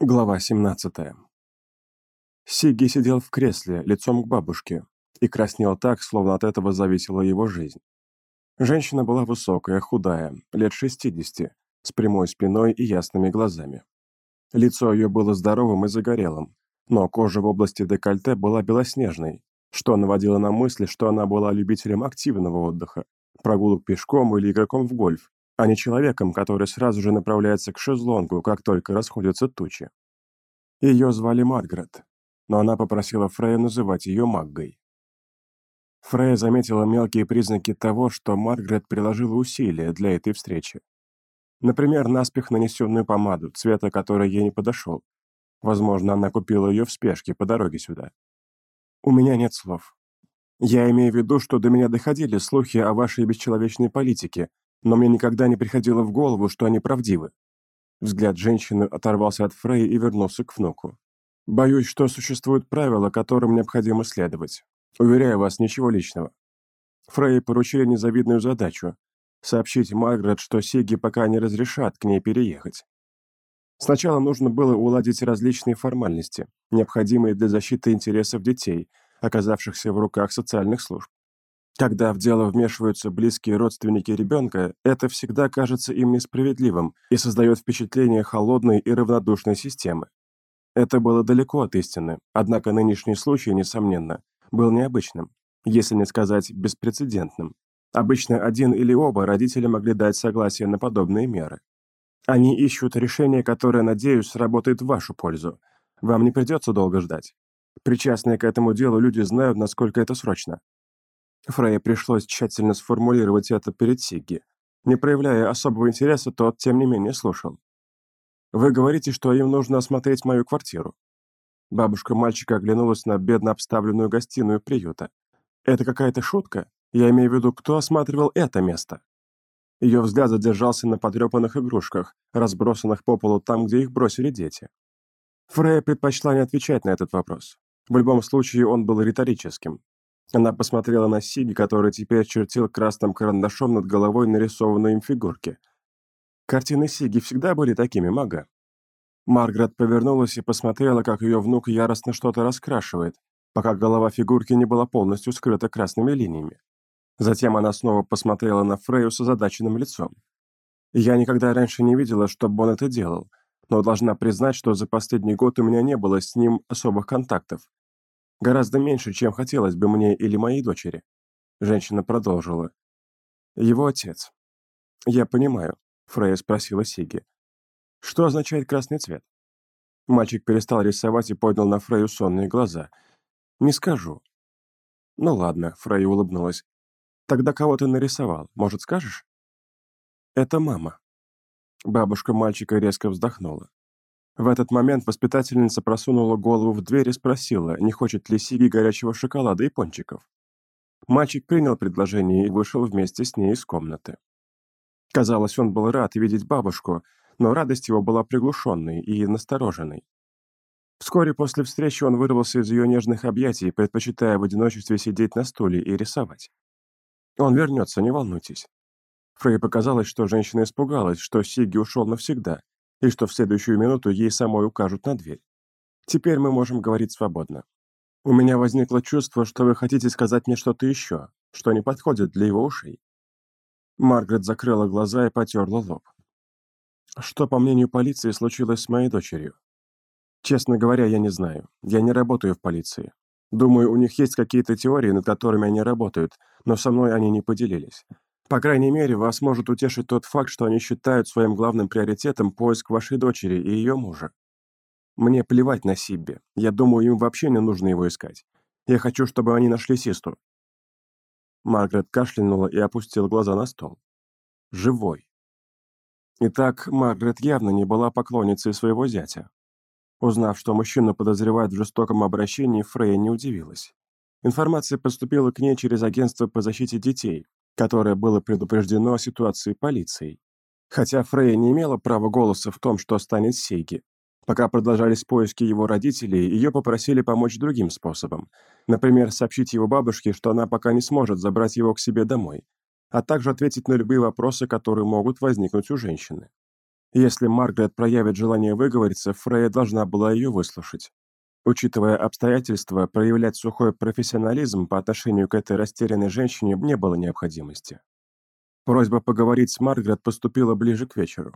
Глава 17. Сигги сидел в кресле, лицом к бабушке, и краснел так, словно от этого зависела его жизнь. Женщина была высокая, худая, лет 60, с прямой спиной и ясными глазами. Лицо ее было здоровым и загорелым, но кожа в области декольте была белоснежной, что наводило на мысли, что она была любителем активного отдыха, прогулок пешком или игроком в гольф, а не человеком, который сразу же направляется к шезлонгу, как только расходятся тучи. Ее звали Маргарет, но она попросила Фрея называть ее Маггой. Фрея заметила мелкие признаки того, что Маргарет приложила усилия для этой встречи. Например, наспех нанесенную помаду, цвета которой ей не подошел. Возможно, она купила ее в спешке по дороге сюда. У меня нет слов. Я имею в виду, что до меня доходили слухи о вашей бесчеловечной политике, но мне никогда не приходило в голову, что они правдивы. Взгляд женщины оторвался от Фрей и вернулся к внуку. «Боюсь, что существуют правила, которым необходимо следовать. Уверяю вас, ничего личного. Фрей поручили незавидную задачу — сообщить Маргарет, что Сиги пока не разрешат к ней переехать. Сначала нужно было уладить различные формальности, необходимые для защиты интересов детей, оказавшихся в руках социальных служб. Когда в дело вмешиваются близкие родственники ребенка, это всегда кажется им несправедливым и создает впечатление холодной и равнодушной системы. Это было далеко от истины, однако нынешний случай, несомненно, был необычным, если не сказать беспрецедентным. Обычно один или оба родителя могли дать согласие на подобные меры. Они ищут решение, которое, надеюсь, сработает в вашу пользу. Вам не придется долго ждать. Причастные к этому делу люди знают, насколько это срочно. Фрейе пришлось тщательно сформулировать это перед Сигги. Не проявляя особого интереса, тот, тем не менее, слушал. «Вы говорите, что им нужно осмотреть мою квартиру». Бабушка мальчика оглянулась на бедно обставленную гостиную приюта. «Это какая-то шутка? Я имею в виду, кто осматривал это место?» Ее взгляд задержался на потрепанных игрушках, разбросанных по полу там, где их бросили дети. Фрея предпочла не отвечать на этот вопрос. В любом случае, он был риторическим. Она посмотрела на Сиги, который теперь чертил красным карандашом над головой нарисованные им фигурки. Картины Сиги всегда были такими, мага. Маргарет повернулась и посмотрела, как ее внук яростно что-то раскрашивает, пока голова фигурки не была полностью скрыта красными линиями. Затем она снова посмотрела на Фрею с озадаченным лицом. Я никогда раньше не видела, чтобы он это делал, но должна признать, что за последний год у меня не было с ним особых контактов, Гораздо меньше, чем хотелось бы мне или моей дочери. Женщина продолжила. Его отец. Я понимаю, Фрея спросила Сиги. Что означает красный цвет? Мальчик перестал рисовать и поднял на Фрею сонные глаза. Не скажу. Ну ладно, Фрея улыбнулась. Тогда кого ты нарисовал, может, скажешь? Это мама. Бабушка мальчика резко вздохнула. В этот момент воспитательница просунула голову в дверь и спросила, не хочет ли Сиги горячего шоколада и пончиков. Мальчик принял предложение и вышел вместе с ней из комнаты. Казалось, он был рад видеть бабушку, но радость его была приглушенной и настороженной. Вскоре после встречи он вырвался из ее нежных объятий, предпочитая в одиночестве сидеть на стуле и рисовать. «Он вернется, не волнуйтесь». Фрей показалось, что женщина испугалась, что Сиги ушел навсегда, и что в следующую минуту ей самой укажут на дверь. Теперь мы можем говорить свободно. У меня возникло чувство, что вы хотите сказать мне что-то еще, что не подходит для его ушей. Маргарет закрыла глаза и потерла лоб. Что, по мнению полиции, случилось с моей дочерью? Честно говоря, я не знаю. Я не работаю в полиции. Думаю, у них есть какие-то теории, над которыми они работают, но со мной они не поделились. По крайней мере, вас может утешить тот факт, что они считают своим главным приоритетом поиск вашей дочери и ее мужа. Мне плевать на Сибби. Я думаю, им вообще не нужно его искать. Я хочу, чтобы они нашли Систу». Маргарет кашлянула и опустила глаза на стол. «Живой». Итак, Маргарет явно не была поклонницей своего зятя. Узнав, что мужчина подозревает в жестоком обращении, Фрейя не удивилась. Информация поступила к ней через агентство по защите детей, которое было предупреждено о ситуации полицией. Хотя Фрейя не имела права голоса в том, что станет Сейги. Пока продолжались поиски его родителей, ее попросили помочь другим способом. Например, сообщить его бабушке, что она пока не сможет забрать его к себе домой, а также ответить на любые вопросы, которые могут возникнуть у женщины. Если Маргарет проявит желание выговориться, Фрея должна была ее выслушать. Учитывая обстоятельства, проявлять сухой профессионализм по отношению к этой растерянной женщине не было необходимости. Просьба поговорить с Маргарет поступила ближе к вечеру.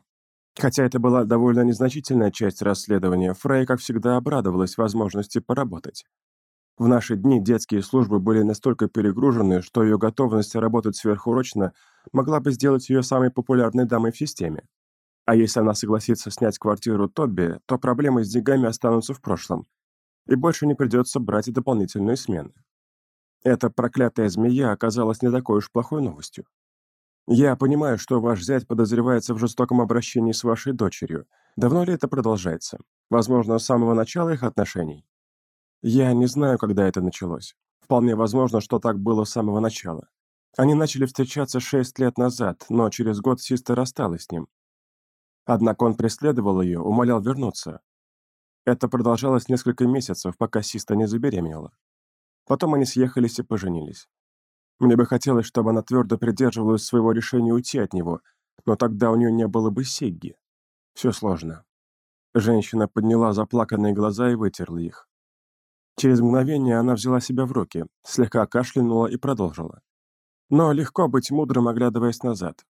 Хотя это была довольно незначительная часть расследования, Фрей, как всегда, обрадовалась возможности поработать. В наши дни детские службы были настолько перегружены, что ее готовность работать сверхурочно могла бы сделать ее самой популярной дамой в системе. А если она согласится снять квартиру Тобби, то проблемы с деньгами останутся в прошлом, и больше не придется брать дополнительные смены. Эта проклятая змея оказалась не такой уж плохой новостью. Я понимаю, что ваш зять подозревается в жестоком обращении с вашей дочерью. Давно ли это продолжается? Возможно, с самого начала их отношений? Я не знаю, когда это началось. Вполне возможно, что так было с самого начала. Они начали встречаться шесть лет назад, но через год Систа рассталась с ним. Однако он преследовал ее, умолял вернуться, это продолжалось несколько месяцев, пока Систа не забеременела. Потом они съехались и поженились. Мне бы хотелось, чтобы она твердо придерживалась своего решения уйти от него, но тогда у нее не было бы Сигги. Все сложно. Женщина подняла заплаканные глаза и вытерла их. Через мгновение она взяла себя в руки, слегка кашлянула и продолжила. Но легко быть мудрым, оглядываясь назад.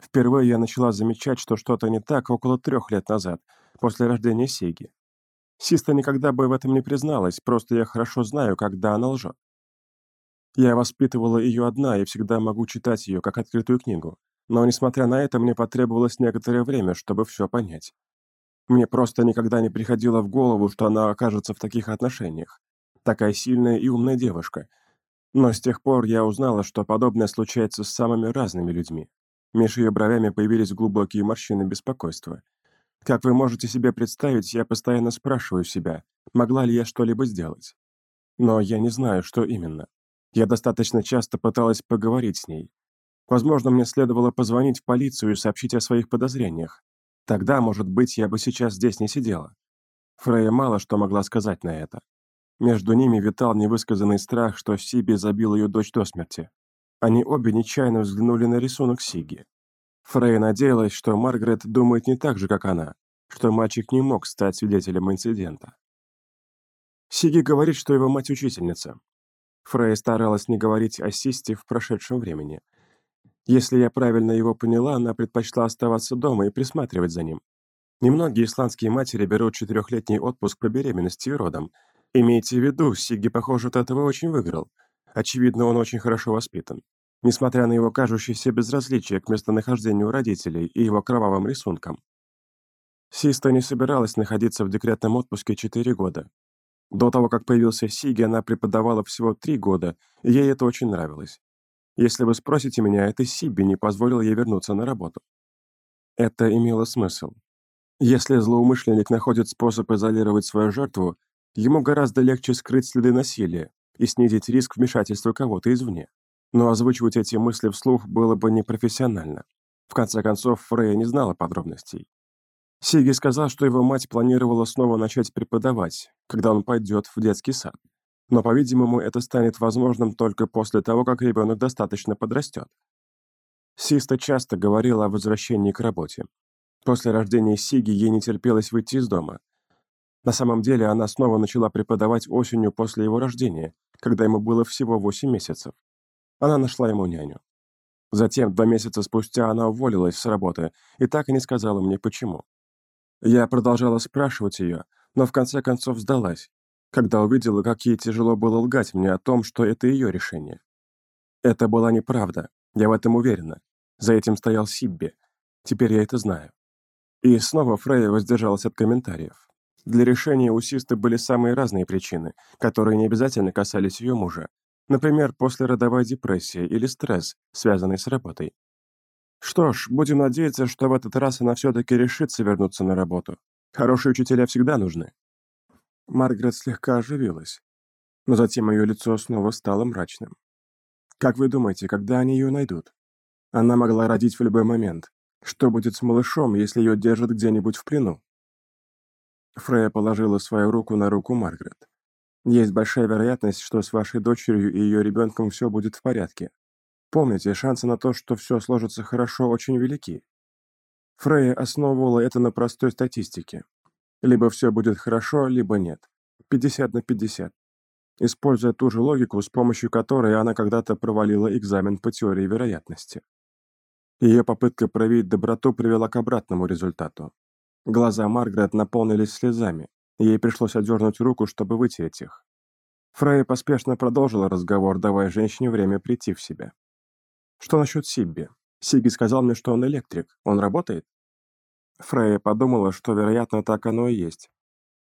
Впервые я начала замечать, что что-то не так около трех лет назад, после рождения Сиги. Систа никогда бы в этом не призналась, просто я хорошо знаю, когда она лжет. Я воспитывала ее одна и всегда могу читать ее, как открытую книгу. Но, несмотря на это, мне потребовалось некоторое время, чтобы все понять. Мне просто никогда не приходило в голову, что она окажется в таких отношениях. Такая сильная и умная девушка. Но с тех пор я узнала, что подобное случается с самыми разными людьми. Меж ее бровями появились глубокие морщины беспокойства. Как вы можете себе представить, я постоянно спрашиваю себя, могла ли я что-либо сделать. Но я не знаю, что именно. Я достаточно часто пыталась поговорить с ней. Возможно, мне следовало позвонить в полицию и сообщить о своих подозрениях. Тогда, может быть, я бы сейчас здесь не сидела. Фрея мало что могла сказать на это. Между ними витал невысказанный страх, что Сиби забил ее дочь до смерти. Они обе нечаянно взглянули на рисунок Сиги. Фрей надеялась, что Маргарет думает не так же, как она, что мальчик не мог стать свидетелем инцидента. Сиги говорит, что его мать учительница. Фрей старалась не говорить о Систе в прошедшем времени. Если я правильно его поняла, она предпочла оставаться дома и присматривать за ним. Немногие исландские матери берут четырехлетний отпуск по беременности и родам. Имейте в виду, Сиги, похоже, от этого очень выиграл. Очевидно, он очень хорошо воспитан. Несмотря на его кажущееся безразличие к местонахождению родителей и его кровавым рисункам. Систа не собиралась находиться в декретном отпуске четыре года. До того, как появился Сиги, она преподавала всего три года, и ей это очень нравилось. Если вы спросите меня, это Сиби не позволил ей вернуться на работу. Это имело смысл. Если злоумышленник находит способ изолировать свою жертву, ему гораздо легче скрыть следы насилия и снизить риск вмешательства кого-то извне но озвучивать эти мысли вслух было бы непрофессионально. В конце концов, Фрея не знала подробностей. Сиги сказал, что его мать планировала снова начать преподавать, когда он пойдет в детский сад. Но, по-видимому, это станет возможным только после того, как ребенок достаточно подрастет. Систа часто говорила о возвращении к работе. После рождения Сиги ей не терпелось выйти из дома. На самом деле она снова начала преподавать осенью после его рождения, когда ему было всего 8 месяцев. Она нашла ему няню. Затем, два месяца спустя, она уволилась с работы и так и не сказала мне, почему. Я продолжала спрашивать ее, но в конце концов сдалась, когда увидела, как ей тяжело было лгать мне о том, что это ее решение. Это была неправда, я в этом уверена. За этим стоял Сибби. Теперь я это знаю. И снова Фрейя воздержалась от комментариев. Для решения у Систы были самые разные причины, которые не обязательно касались ее мужа, Например, послеродовая депрессия или стресс, связанный с работой. Что ж, будем надеяться, что в этот раз она все-таки решится вернуться на работу. Хорошие учителя всегда нужны. Маргарет слегка оживилась, но затем ее лицо снова стало мрачным. Как вы думаете, когда они ее найдут? Она могла родить в любой момент. Что будет с малышом, если ее держат где-нибудь в плену? Фрея положила свою руку на руку Маргарет. Есть большая вероятность, что с вашей дочерью и ее ребенком все будет в порядке. Помните, шансы на то, что все сложится хорошо, очень велики. Фрейя основывала это на простой статистике. Либо все будет хорошо, либо нет. 50 на 50. Используя ту же логику, с помощью которой она когда-то провалила экзамен по теории вероятности. Ее попытка проявить доброту привела к обратному результату. Глаза Маргарет наполнились слезами, ей пришлось отдернуть руку, чтобы вытереть их. Фрейя поспешно продолжила разговор, давая женщине время прийти в себя. «Что насчет Сибби? Сиги сказал мне, что он электрик. Он работает?» Фрейя подумала, что, вероятно, так оно и есть.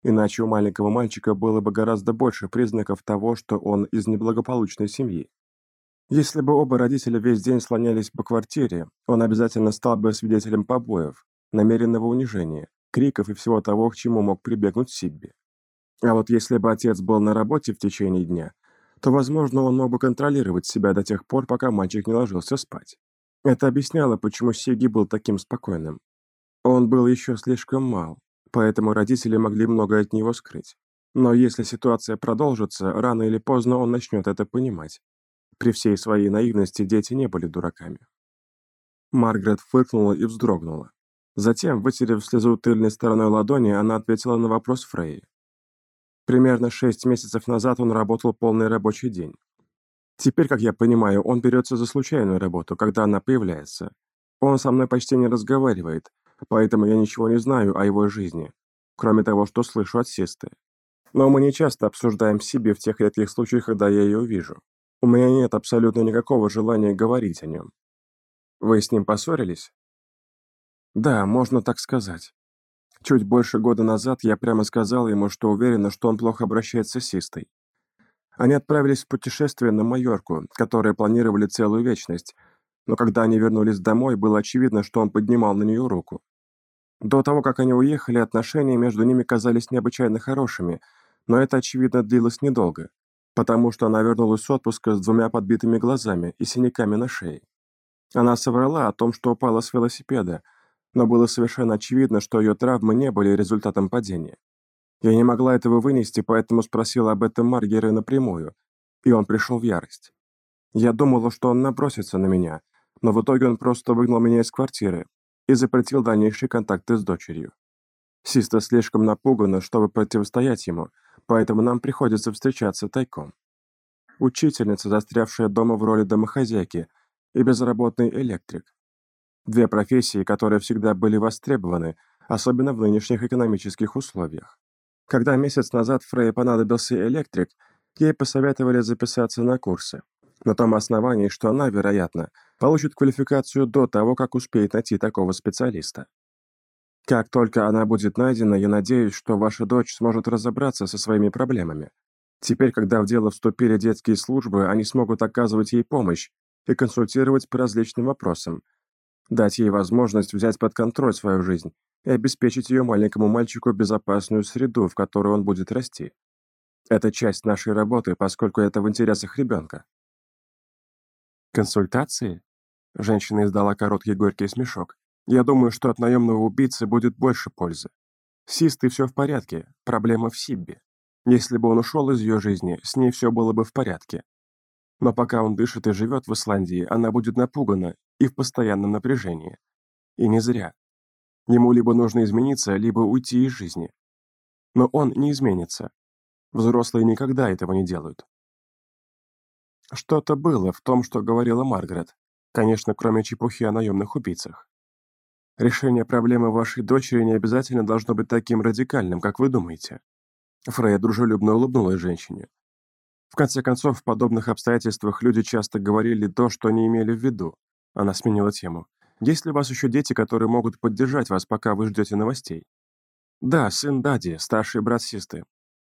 Иначе у маленького мальчика было бы гораздо больше признаков того, что он из неблагополучной семьи. Если бы оба родителя весь день слонялись по квартире, он обязательно стал бы свидетелем побоев, намеренного унижения, криков и всего того, к чему мог прибегнуть Сибби. А вот если бы отец был на работе в течение дня, то, возможно, он мог бы контролировать себя до тех пор, пока мальчик не ложился спать. Это объясняло, почему Сиги был таким спокойным. Он был еще слишком мал, поэтому родители могли многое от него скрыть. Но если ситуация продолжится, рано или поздно он начнет это понимать. При всей своей наивности дети не были дураками. Маргарет фыркнула и вздрогнула. Затем, вытерев слезу тыльной стороной ладони, она ответила на вопрос Фрейи. Примерно шесть месяцев назад он работал полный рабочий день. Теперь, как я понимаю, он берется за случайную работу, когда она появляется. Он со мной почти не разговаривает, поэтому я ничего не знаю о его жизни, кроме того, что слышу от сестры. Но мы не часто обсуждаем себе в тех редких случаях, когда я ее вижу. У меня нет абсолютно никакого желания говорить о нем. Вы с ним поссорились? Да, можно так сказать. Чуть больше года назад я прямо сказал ему, что уверена, что он плохо обращается с Систой. Они отправились в путешествие на Майорку, которое планировали целую вечность, но когда они вернулись домой, было очевидно, что он поднимал на нее руку. До того, как они уехали, отношения между ними казались необычайно хорошими, но это, очевидно, длилось недолго, потому что она вернулась с отпуска с двумя подбитыми глазами и синяками на шее. Она соврала о том, что упала с велосипеда, но было совершенно очевидно, что ее травмы не были результатом падения. Я не могла этого вынести, поэтому спросила об этом Маргера напрямую, и он пришел в ярость. Я думала, что он набросится на меня, но в итоге он просто выгнал меня из квартиры, и запретил дальнейшие контакты с дочерью. Систа слишком напугана, чтобы противостоять ему, поэтому нам приходится встречаться тайком. Учительница, застрявшая дома в роли домохозяйки, и безработный электрик. Две профессии, которые всегда были востребованы, особенно в нынешних экономических условиях. Когда месяц назад Фрей понадобился электрик, ей посоветовали записаться на курсы на том основании, что она, вероятно, получит квалификацию до того, как успеет найти такого специалиста. Как только она будет найдена, я надеюсь, что ваша дочь сможет разобраться со своими проблемами. Теперь, когда в дело вступили детские службы, они смогут оказывать ей помощь и консультировать по различным вопросам, дать ей возможность взять под контроль свою жизнь и обеспечить ее маленькому мальчику безопасную среду, в которой он будет расти. Это часть нашей работы, поскольку это в интересах ребенка. «Консультации?» Женщина издала короткий горький смешок. «Я думаю, что от наемного убийцы будет больше пользы. С Систой все в порядке, проблема в Сиббе. Если бы он ушел из ее жизни, с ней все было бы в порядке. Но пока он дышит и живет в Исландии, она будет напугана и в постоянном напряжении. И не зря. Ему либо нужно измениться, либо уйти из жизни. Но он не изменится. Взрослые никогда этого не делают. Что-то было в том, что говорила Маргарет. Конечно, кроме чепухи о наемных убийцах. Решение проблемы вашей дочери не обязательно должно быть таким радикальным, как вы думаете. Фрея дружелюбно улыбнулась женщине. В конце концов, в подобных обстоятельствах люди часто говорили то, что не имели в виду. Она сменила тему. Есть ли у вас еще дети, которые могут поддержать вас, пока вы ждете новостей? Да, сын Дади, старший брат Систы.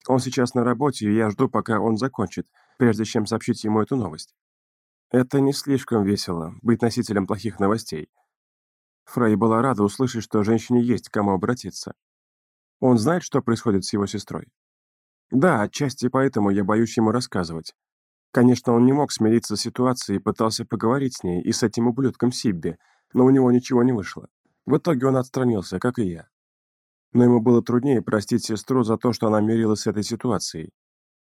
Он сейчас на работе, и я жду, пока он закончит, прежде чем сообщить ему эту новость. Это не слишком весело, быть носителем плохих новостей. Фрей была рада услышать, что женщине есть к кому обратиться. Он знает, что происходит с его сестрой? Да, отчасти поэтому я боюсь ему рассказывать. Конечно, он не мог смириться с ситуацией и пытался поговорить с ней и с этим ублюдком Сибби, но у него ничего не вышло. В итоге он отстранился, как и я но ему было труднее простить сестру за то, что она мирилась с этой ситуацией.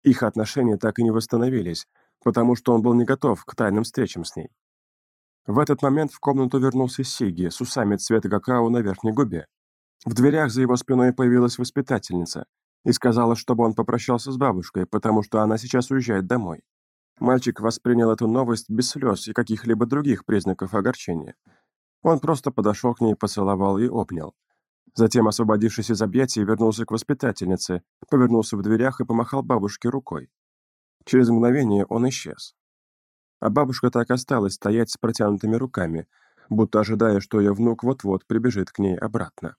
Их отношения так и не восстановились, потому что он был не готов к тайным встречам с ней. В этот момент в комнату вернулся Сиги с усами цвета какао на верхней губе. В дверях за его спиной появилась воспитательница и сказала, чтобы он попрощался с бабушкой, потому что она сейчас уезжает домой. Мальчик воспринял эту новость без слез и каких-либо других признаков огорчения. Он просто подошел к ней, поцеловал и обнял. Затем, освободившись из объятий, вернулся к воспитательнице, повернулся в дверях и помахал бабушке рукой. Через мгновение он исчез. А бабушка так осталась стоять с протянутыми руками, будто ожидая, что ее внук вот-вот прибежит к ней обратно.